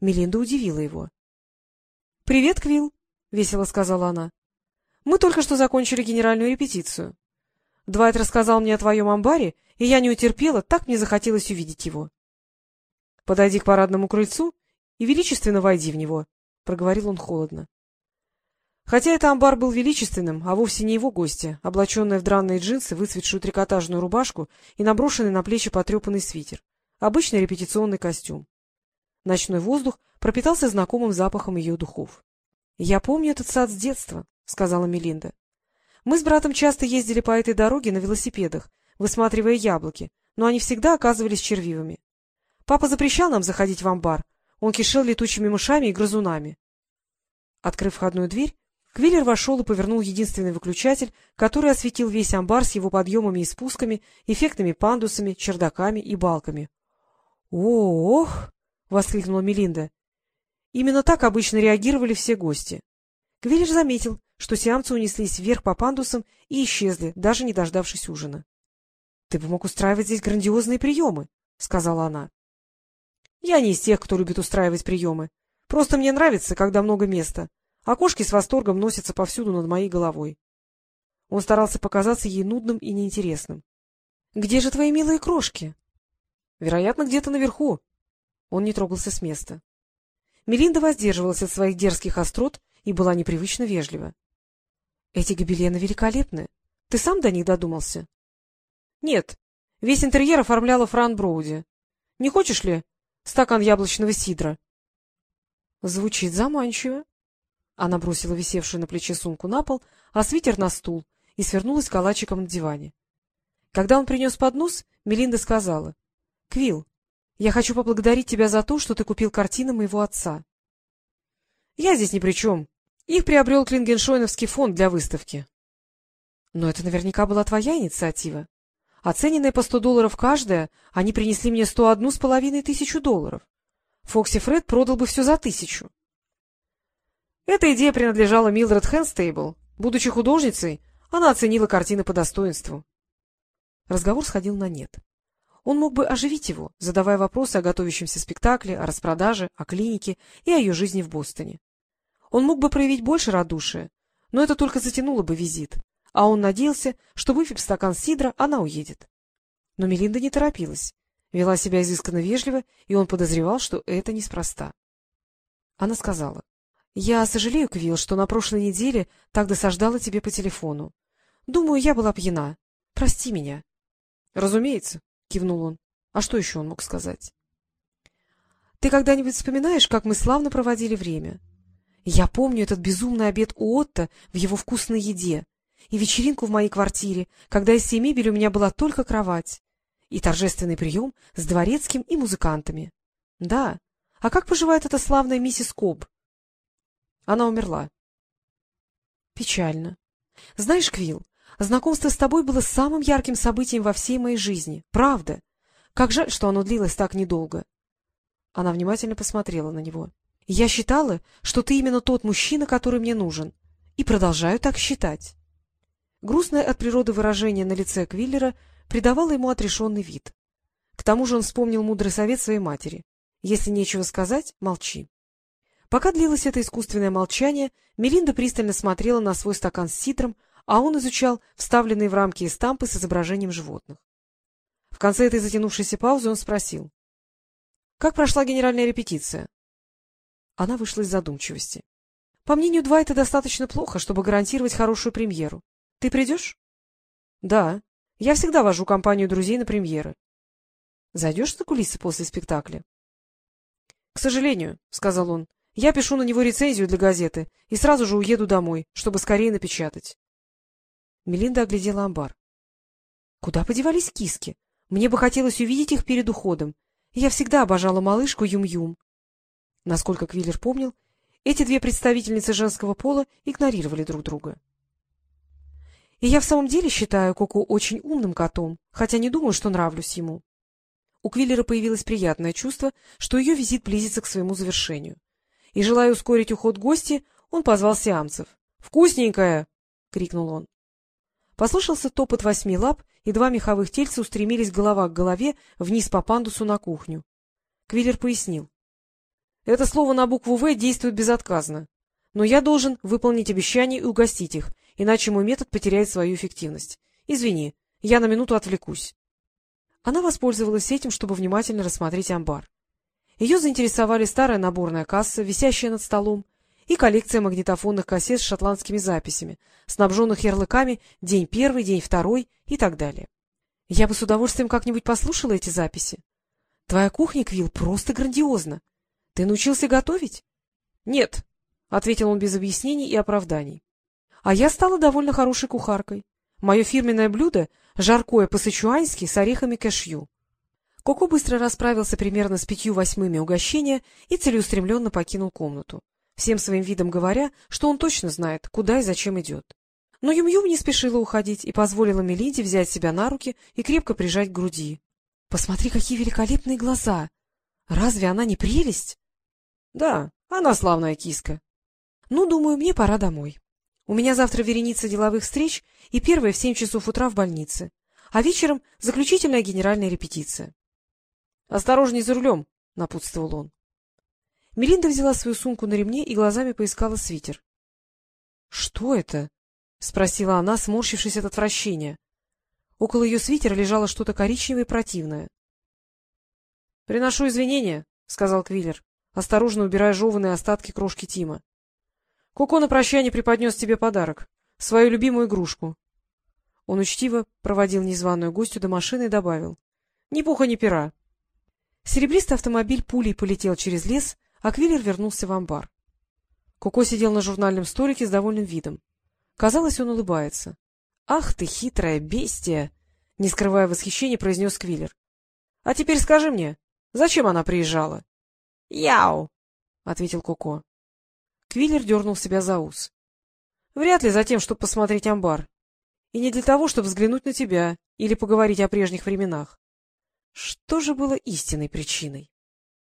Мелинда удивила его. — Привет, Квилл, — весело сказала она. — Мы только что закончили генеральную репетицию. Двайт рассказал мне о твоем амбаре, и я не утерпела, так мне захотелось увидеть его. — Подойди к парадному крыльцу и величественно войди в него, — проговорил он холодно. Хотя это амбар был величественным, а вовсе не его гости, облаченная в дранные джинсы, выцветшую трикотажную рубашку и наброшенный на плечи потрепанный свитер. Обычный репетиционный костюм. Ночной воздух пропитался знакомым запахом ее духов. — Я помню этот сад с детства, — сказала Мелинда. — Мы с братом часто ездили по этой дороге на велосипедах, высматривая яблоки, но они всегда оказывались червивыми. Папа запрещал нам заходить в амбар, он кишел летучими мышами и грызунами. Открыв входную дверь, Квиллер вошел и повернул единственный выключатель, который осветил весь амбар с его подъемами и спусками, эффектными пандусами, чердаками и балками. — Ох! — воскликнула Мелинда. Именно так обычно реагировали все гости. Квиллер заметил, что сиамцы унеслись вверх по пандусам и исчезли, даже не дождавшись ужина. — Ты бы мог устраивать здесь грандиозные приемы, — сказала она. — Я не из тех, кто любит устраивать приемы. Просто мне нравится, когда много места, а кошки с восторгом носятся повсюду над моей головой. Он старался показаться ей нудным и неинтересным. — Где же твои милые крошки? — Вероятно, где-то наверху. Он не трогался с места. Мелинда воздерживалась от своих дерзких острот и была непривычно вежлива. — Эти гобелены великолепны. Ты сам до них додумался? — Нет. Весь интерьер оформляла Фран Броуди. Не хочешь ли стакан яблочного сидра? — Звучит заманчиво. Она бросила висевшую на плече сумку на пол, а свитер на стул и свернулась калачиком на диване. Когда он принес поднос, Мелинда сказала. — Квилл, я хочу поблагодарить тебя за то, что ты купил картины моего отца. — Я здесь ни при чем. Их приобрел Клингеншойновский фонд для выставки. — Но это наверняка была твоя инициатива. Оцененные по сто долларов каждая, они принесли мне сто одну с половиной тысячу долларов. Фокси Фред продал бы все за тысячу. Эта идея принадлежала Милдред Хэнстейбл. Будучи художницей, она оценила картины по достоинству. Разговор сходил на нет. Он мог бы оживить его, задавая вопросы о готовящемся спектакле, о распродаже, о клинике и о ее жизни в Бостоне. Он мог бы проявить больше радушия, но это только затянуло бы визит, а он надеялся, что, выпив стакан сидра, она уедет. Но Мелинда не торопилась, вела себя изысканно вежливо, и он подозревал, что это неспроста. Она сказала. Я сожалею, Квилл, что на прошлой неделе так досаждала тебе по телефону. Думаю, я была пьяна. Прости меня. — Разумеется, — кивнул он. А что еще он мог сказать? — Ты когда-нибудь вспоминаешь, как мы славно проводили время? Я помню этот безумный обед у Отто в его вкусной еде и вечеринку в моей квартире, когда из всей мебели у меня была только кровать, и торжественный прием с дворецким и музыкантами. Да, а как поживает эта славная миссис Коб? Она умерла. Печально. Знаешь, Квилл, знакомство с тобой было самым ярким событием во всей моей жизни. Правда. Как жаль, что оно длилось так недолго. Она внимательно посмотрела на него. Я считала, что ты именно тот мужчина, который мне нужен. И продолжаю так считать. Грустное от природы выражение на лице Квиллера придавало ему отрешенный вид. К тому же он вспомнил мудрый совет своей матери. Если нечего сказать, молчи. Пока длилось это искусственное молчание, Мелинда пристально смотрела на свой стакан с ситром, а он изучал вставленные в рамки эстампы с изображением животных. В конце этой затянувшейся паузы он спросил. — Как прошла генеральная репетиция? Она вышла из задумчивости. — По мнению Двайта, достаточно плохо, чтобы гарантировать хорошую премьеру. Ты придешь? — Да. Я всегда вожу компанию друзей на премьеры. — Зайдешь за кулисы после спектакля? — К сожалению, — сказал он, я пишу на него рецензию для газеты и сразу же уеду домой, чтобы скорее напечатать. Мелинда оглядела амбар. — Куда подевались киски? Мне бы хотелось увидеть их перед уходом. Я всегда обожала малышку Юм-Юм. Насколько Квиллер помнил, эти две представительницы женского пола игнорировали друг друга. И я в самом деле считаю Коко очень умным котом, хотя не думаю, что нравлюсь ему. У Квиллера появилось приятное чувство, что ее визит близится к своему завершению и, желая ускорить уход гости, он позвал сиамцев. «Вкусненькая!» — крикнул он. Послышался топот восьми лап, и два меховых тельца устремились голова к голове вниз по пандусу на кухню. Квиллер пояснил. Это слово на букву «В» действует безотказно. Но я должен выполнить обещание и угостить их, иначе мой метод потеряет свою эффективность. Извини, я на минуту отвлекусь. Она воспользовалась этим, чтобы внимательно рассмотреть амбар. Ее заинтересовали старая наборная касса, висящая над столом, и коллекция магнитофонных кассет с шотландскими записями, снабженных ярлыками «День первый», «День второй» и так далее. Я бы с удовольствием как-нибудь послушала эти записи. Твоя кухня, Квилл, просто грандиозна. Ты научился готовить? — Нет, — ответил он без объяснений и оправданий. — А я стала довольно хорошей кухаркой. Мое фирменное блюдо — жаркое по-сычуански с орехами кэшью. Коко быстро расправился примерно с пятью восьмыми угощения и целеустремленно покинул комнату, всем своим видом говоря, что он точно знает, куда и зачем идет. Но Юм-Юм не спешила уходить и позволила Мелинде взять себя на руки и крепко прижать к груди. — Посмотри, какие великолепные глаза! Разве она не прелесть? — Да, она славная киска. — Ну, думаю, мне пора домой. У меня завтра вереница деловых встреч и первая в семь часов утра в больнице, а вечером заключительная генеральная репетиция. — Осторожней за рулем, — напутствовал он. Мелинда взяла свою сумку на ремне и глазами поискала свитер. — Что это? — спросила она, сморщившись от отвращения. Около ее свитера лежало что-то коричневое и противное. — Приношу извинения, — сказал Квиллер, осторожно убирая жеванные остатки крошки Тима. — Коко на прощание преподнес тебе подарок — свою любимую игрушку. Он учтиво проводил незваную гостью до машины и добавил. — Ни пуха, ни пера. Серебристый автомобиль пулей полетел через лес, а Квиллер вернулся в амбар. Коко сидел на журнальном столике с довольным видом. Казалось, он улыбается. — Ах ты, хитрая бестия! — не скрывая восхищения, произнес Квиллер. — А теперь скажи мне, зачем она приезжала? — Яу! — ответил Коко. Квиллер дернул себя за ус. — Вряд ли за тем, чтобы посмотреть амбар. И не для того, чтобы взглянуть на тебя или поговорить о прежних временах. Что же было истинной причиной?